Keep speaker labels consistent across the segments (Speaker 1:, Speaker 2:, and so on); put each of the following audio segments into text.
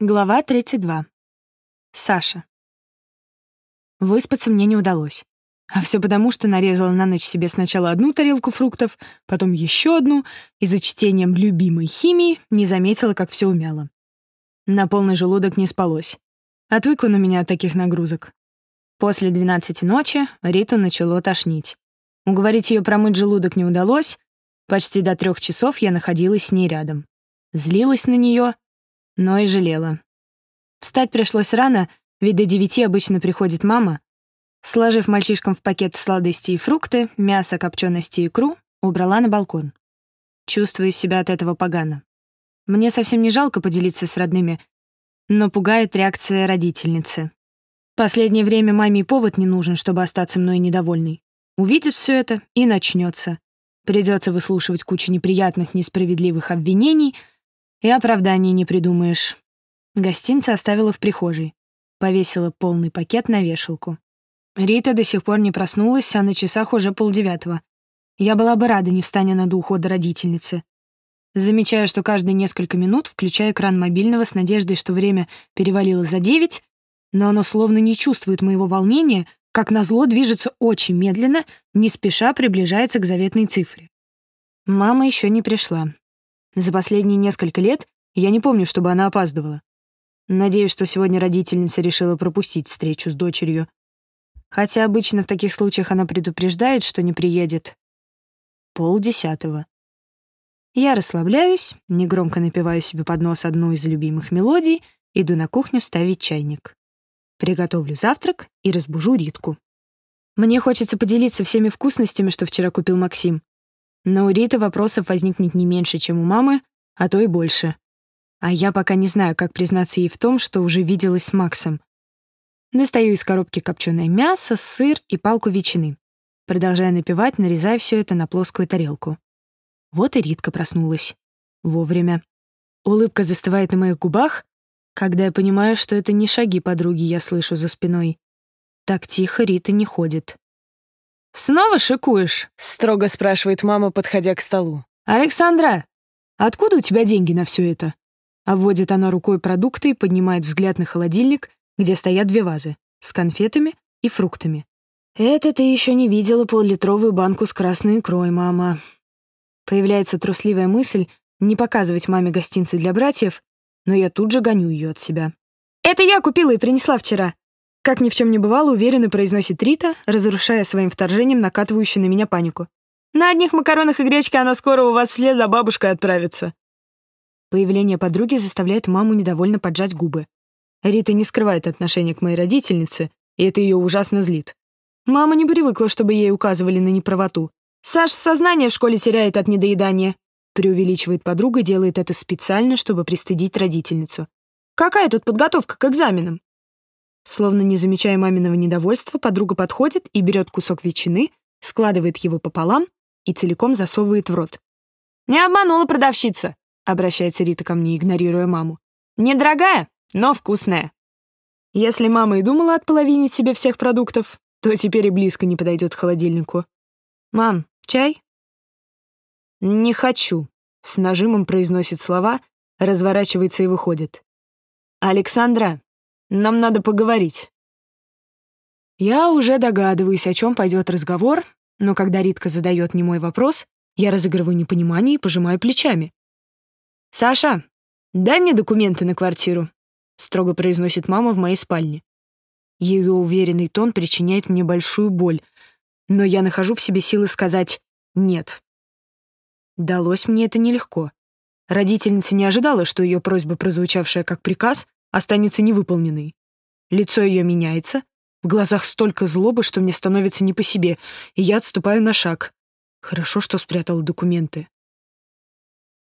Speaker 1: Глава 32. Саша. Выспаться мне не удалось. А все потому, что нарезала на ночь себе сначала одну тарелку фруктов, потом еще одну, и за чтением любимой химии не заметила, как все умяло. На полный желудок не спалось. Отвыкла на меня от таких нагрузок. После 12 ночи Риту начало тошнить. Уговорить ее промыть желудок не удалось. Почти до трех часов я находилась с ней рядом. Злилась на нее — но и жалела. Встать пришлось рано, ведь до девяти обычно приходит мама. Сложив мальчишкам в пакет сладости и фрукты, мясо, копчености и икру, убрала на балкон. Чувствую себя от этого погано. Мне совсем не жалко поделиться с родными, но пугает реакция родительницы. Последнее время маме повод не нужен, чтобы остаться мной недовольной. Увидит все это и начнется. Придется выслушивать кучу неприятных, несправедливых обвинений — и оправданий не придумаешь. Гостинца оставила в прихожей. Повесила полный пакет на вешалку. Рита до сих пор не проснулась, а на часах уже полдевятого. Я была бы рада, не встаня на до ухода родительницы. Замечаю, что каждые несколько минут включаю экран мобильного с надеждой, что время перевалило за девять, но оно словно не чувствует моего волнения, как назло движется очень медленно, не спеша приближается к заветной цифре. Мама еще не пришла. За последние несколько лет я не помню, чтобы она опаздывала. Надеюсь, что сегодня родительница решила пропустить встречу с дочерью. Хотя обычно в таких случаях она предупреждает, что не приедет. Полдесятого. Я расслабляюсь, негромко напеваю себе под нос одну из любимых мелодий, иду на кухню ставить чайник. Приготовлю завтрак и разбужу Ритку. Мне хочется поделиться всеми вкусностями, что вчера купил Максим. Но у Риты вопросов возникнет не меньше, чем у мамы, а то и больше. А я пока не знаю, как признаться ей в том, что уже виделась с Максом. Достаю из коробки копченое мясо, сыр и палку ветчины. Продолжая напевать, нарезая все это на плоскую тарелку. Вот и Ритка проснулась. Вовремя. Улыбка застывает на моих губах, когда я понимаю, что это не шаги подруги я слышу за спиной. Так тихо Рита не ходит. «Снова шикуешь?» — строго спрашивает мама, подходя к столу. «Александра, откуда у тебя деньги на все это?» Обводит она рукой продукты и поднимает взгляд на холодильник, где стоят две вазы с конфетами и фруктами. «Это ты еще не видела поллитровую банку с красной икрой, мама». Появляется трусливая мысль не показывать маме гостинцы для братьев, но я тут же гоню ее от себя. «Это я купила и принесла вчера. Как ни в чем не бывало, уверенно произносит Рита, разрушая своим вторжением накатывающую на меня панику. «На одних макаронах и гречке она скоро у вас вслед за бабушкой отправится». Появление подруги заставляет маму недовольно поджать губы. Рита не скрывает отношения к моей родительнице, и это ее ужасно злит. Мама не привыкла, чтобы ей указывали на неправоту. «Саш сознание в школе теряет от недоедания», преувеличивает подруга, делает это специально, чтобы пристыдить родительницу. «Какая тут подготовка к экзаменам?» Словно не замечая маминого недовольства, подруга подходит и берет кусок ветчины, складывает его пополам и целиком засовывает в рот. «Не обманула продавщица», — обращается Рита ко мне, игнорируя маму. «Недорогая, но вкусная». Если мама и думала отполовинить себе всех продуктов, то теперь и близко не подойдет к холодильнику. «Мам, чай?» «Не хочу», — с нажимом произносит слова, разворачивается и выходит. «Александра, нам надо поговорить». Я уже догадываюсь, о чем пойдет разговор, но когда Ритка задает не мой вопрос, я разыгрываю непонимание и пожимаю плечами. «Саша, дай мне документы на квартиру», — строго произносит мама в моей спальне. Ее уверенный тон причиняет мне большую боль, но я нахожу в себе силы сказать «нет». Далось мне это нелегко. Родительница не ожидала, что ее просьба, прозвучавшая как приказ, останется невыполненной. Лицо ее меняется, в глазах столько злобы, что мне становится не по себе, и я отступаю на шаг. Хорошо, что спрятала документы.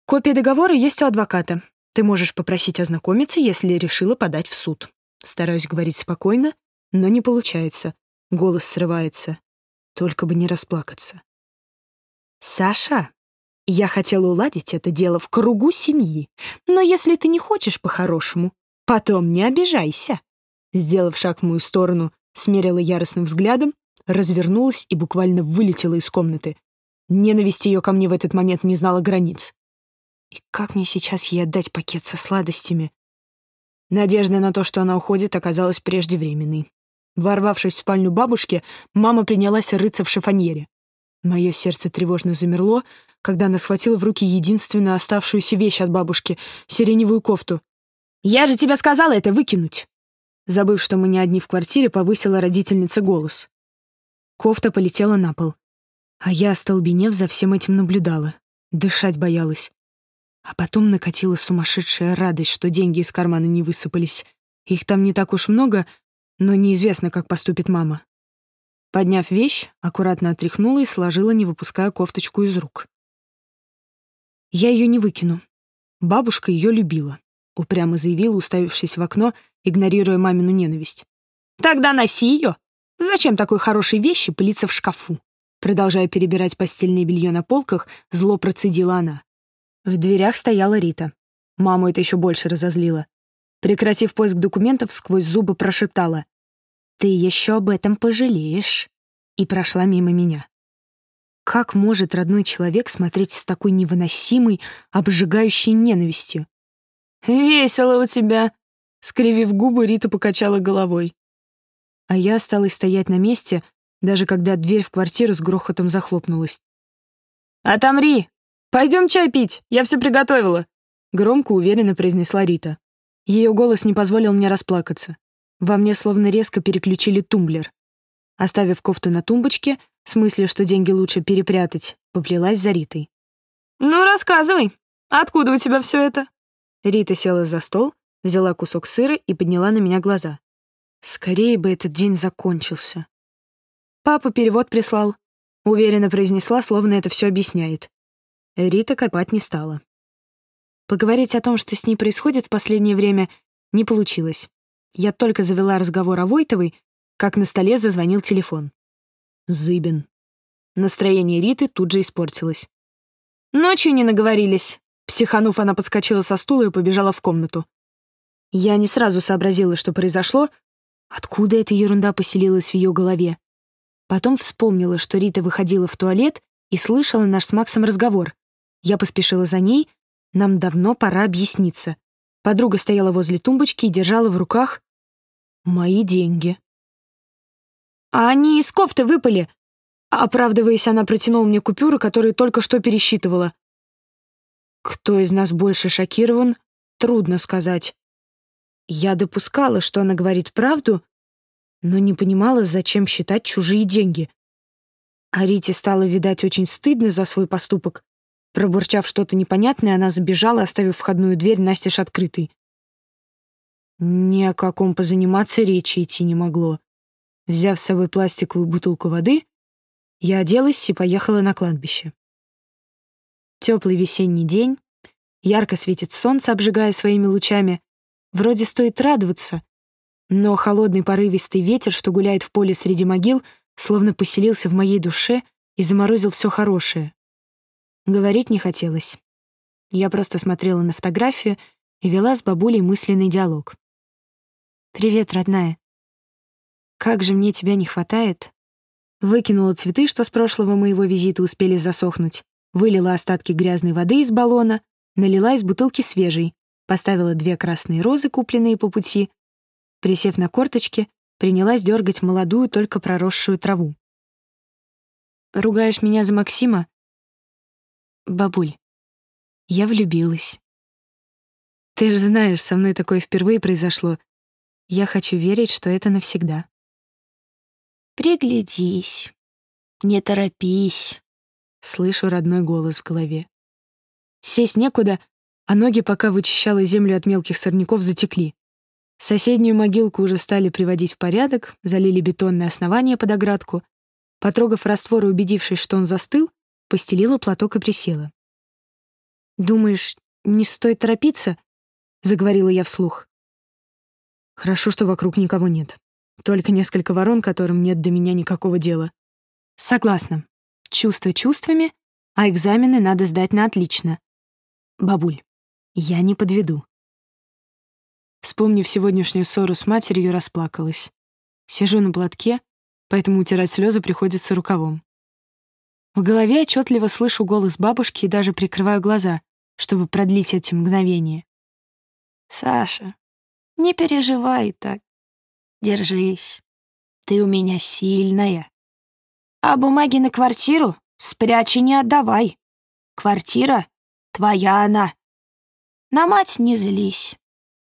Speaker 1: Копия договора есть у адвоката. Ты можешь попросить ознакомиться, если решила подать в суд. Стараюсь говорить спокойно, но не получается. Голос срывается. Только бы не расплакаться. «Саша, я хотела уладить это дело в кругу семьи, но если ты не хочешь по-хорошему, Потом не обижайся. Сделав шаг в мою сторону, смерила яростным взглядом, развернулась и буквально вылетела из комнаты. Ненависть ее ко мне в этот момент не знала границ. И как мне сейчас ей отдать пакет со сладостями? Надежда на то, что она уходит, оказалась преждевременной. Ворвавшись в спальню бабушки, мама принялась рыться в шифоньере. Мое сердце тревожно замерло, когда она схватила в руки единственную оставшуюся вещь от бабушки — сиреневую кофту. «Я же тебе сказала это выкинуть!» Забыв, что мы не одни в квартире, повысила родительница голос. Кофта полетела на пол. А я, остолбенев, за всем этим наблюдала. Дышать боялась. А потом накатила сумасшедшая радость, что деньги из кармана не высыпались. Их там не так уж много, но неизвестно, как поступит мама. Подняв вещь, аккуратно отряхнула и сложила, не выпуская кофточку из рук. Я ее не выкину. Бабушка ее любила, упрямо заявила, уставившись в окно, игнорируя мамину ненависть. «Тогда носи ее. Зачем такой хорошей вещи пылиться в шкафу?» Продолжая перебирать постельное белье на полках, зло процедила она. В дверях стояла Рита. Маму это еще больше разозлило. Прекратив поиск документов, сквозь зубы прошептала. «Ты еще об этом пожалеешь», и прошла мимо меня. Как может родной человек смотреть с такой невыносимой, обжигающей ненавистью? «Весело у тебя!» — скривив губы, Рита покачала головой. А я осталась стоять на месте, даже когда дверь в квартиру с грохотом захлопнулась. «Отомри! Пойдем чай пить, я все приготовила!» Громко, уверенно произнесла Рита. Ее голос не позволил мне расплакаться. Во мне словно резко переключили тумблер. Оставив кофту на тумбочке, с мыслью, что деньги лучше перепрятать, поплелась за Ритой. «Ну, рассказывай, откуда у тебя все это?» Рита села за стол, взяла кусок сыра и подняла на меня глаза. Скорее бы этот день закончился. Папа перевод прислал. Уверенно произнесла, словно это все объясняет. Рита копать не стала. Поговорить о том, что с ней происходит в последнее время, не получилось. Я только завела разговор о Войтовой, как на столе зазвонил телефон. Зыбин. Настроение Риты тут же испортилось. Ночью не наговорились. Психанув, она подскочила со стула и побежала в комнату. Я не сразу сообразила, что произошло, откуда эта ерунда поселилась в ее голове. Потом вспомнила, что Рита выходила в туалет и слышала наш с Максом разговор. Я поспешила за ней, нам давно пора объясниться. Подруга стояла возле тумбочки и держала в руках мои деньги. «А они из кофты выпали!» Оправдываясь, она протянула мне купюры, которые только что пересчитывала. Кто из нас больше шокирован, трудно сказать. Я допускала, что она говорит правду, но не понимала, зачем считать чужие деньги. А Рите стало, видать, очень стыдно за свой поступок, Пробурчав что-то непонятное, она забежала, оставив входную дверь настежь открытой. Ни о каком позаниматься речи идти не могло. Взяв с собой пластиковую бутылку воды, я оделась и поехала на кладбище. Теплый весенний день, ярко светит солнце, обжигая своими лучами. Вроде стоит радоваться, но холодный порывистый ветер, что гуляет в поле среди могил, словно поселился в моей душе и заморозил все хорошее. Говорить не хотелось. Я просто смотрела на фотографию и вела с бабулей мысленный диалог. «Привет, родная. Как же мне тебя не хватает?» Выкинула цветы, что с прошлого моего визита успели засохнуть, вылила остатки грязной воды из баллона, налила из бутылки свежей, поставила две красные розы, купленные по пути, присев на корточки, принялась дергать молодую, только проросшую траву. «Ругаешь меня за Максима?» Бабуль, я влюбилась. Ты же знаешь, со мной такое впервые произошло. Я хочу верить, что это навсегда. Приглядись, не торопись. Слышу родной голос в голове. Сесть некуда, а ноги, пока вычищала землю от мелких сорняков, затекли. Соседнюю могилку уже стали приводить в порядок, залили бетонное основание под оградку. Потрогав раствор и убедившись, что он застыл, постелила платок и присела. «Думаешь, не стоит торопиться?» — заговорила я вслух. «Хорошо, что вокруг никого нет. Только несколько ворон, которым нет до меня никакого дела». «Согласна. Чувства чувствами, а экзамены надо сдать на отлично. Бабуль, я не подведу». Вспомнив сегодняшнюю ссору с матерью, расплакалась. Сижу на платке, поэтому утирать слезы приходится рукавом. В голове отчетливо слышу голос бабушки и даже прикрываю глаза, чтобы продлить эти мгновения. «Саша,
Speaker 2: Не переживай так. Держись. Ты у меня сильная. А бумаги на квартиру спрячь и не отдавай. Квартира твоя она. На мать не злись.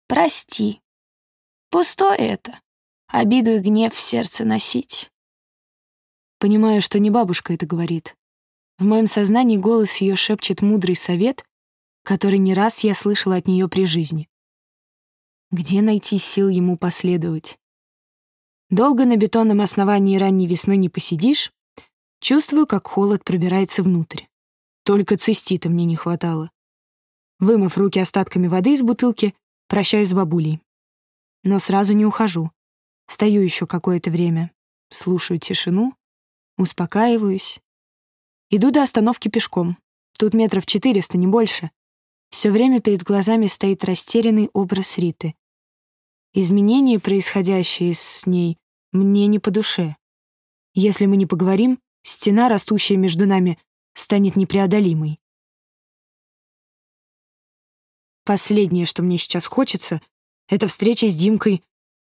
Speaker 2: Прости. Пусто это. Обиду и гнев в сердце носить.
Speaker 1: Понимаю, что не бабушка это говорит. В моем сознании голос ее шепчет мудрый совет, который не раз я слышала от нее при жизни. Где найти сил ему последовать? Долго на бетонном основании ранней весной не посидишь. Чувствую, как холод пробирается внутрь. Только цистита мне не хватало. Вымыв руки остатками воды из бутылки, прощаюсь с бабулей. Но сразу не ухожу. Стою еще какое-то время, слушаю тишину, успокаиваюсь. Иду до остановки пешком. Тут метров четыреста, не больше. Все время перед глазами стоит растерянный образ Риты. Изменения, происходящие с ней, мне не по душе. Если мы не поговорим, стена, растущая между нами, станет непреодолимой. Последнее, что мне сейчас хочется, это встреча с Димкой,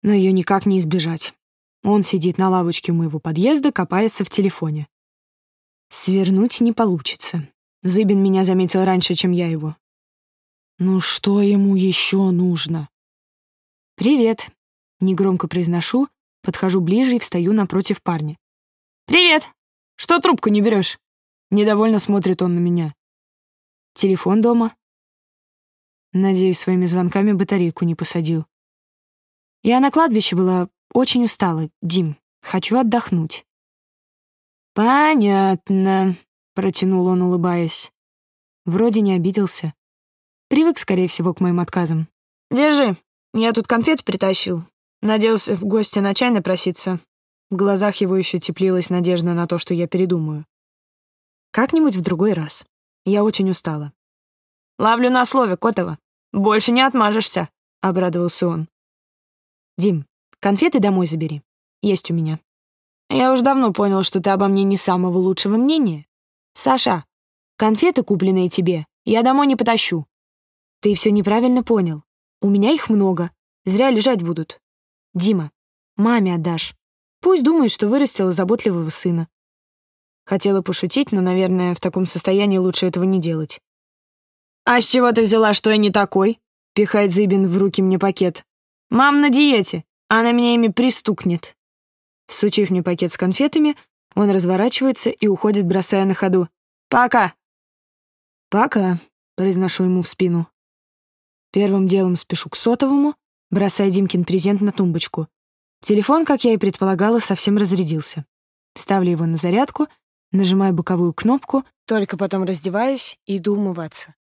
Speaker 1: но ее никак не избежать. Он сидит на лавочке у моего подъезда, копается в телефоне. Свернуть не получится. Зыбин меня заметил раньше, чем я его. Ну что ему еще нужно? «Привет», — негромко произношу, подхожу ближе и встаю напротив парня. «Привет! Что трубку не берешь?» Недовольно смотрит он на меня. «Телефон дома?» Надеюсь, своими звонками батарейку не посадил. Я на кладбище была очень устала. Дим, хочу отдохнуть. «Понятно», — протянул он, улыбаясь. Вроде не обиделся. Привык, скорее всего, к моим отказам. «Держи, я тут конфет притащил. Надеялся в гости на чай напроситься». В глазах его еще теплилась надежда на то, что я передумаю. «Как-нибудь в другой раз. Я очень устала. «Ловлю на слове, Котова. Больше не отмажешься», — обрадовался он. «Дим, конфеты домой забери. Есть у меня». «Я уж давно понял, что ты обо мне не самого лучшего мнения. Саша, конфеты, купленные тебе, я домой не потащу». «Ты все неправильно понял. У меня их много. Зря лежать будут. Дима, маме отдашь. Пусть думает, что вырастила заботливого сына». Хотела пошутить, но, наверное, в таком состоянии лучше этого не делать. «А с чего ты взяла, что я не такой?» — пихает Зыбин в руки мне пакет. «Мам на диете, она меня ими пристукнет». Всучив мне пакет с конфетами, он разворачивается и уходит, бросая на ходу. «Пока!» «Пока», — произношу ему в спину. Первым делом спешу к сотовому, бросая Димкин презент на тумбочку. Телефон, как я и предполагала, совсем разрядился. Ставлю его на зарядку, нажимаю боковую кнопку, только потом раздеваюсь и иду умываться.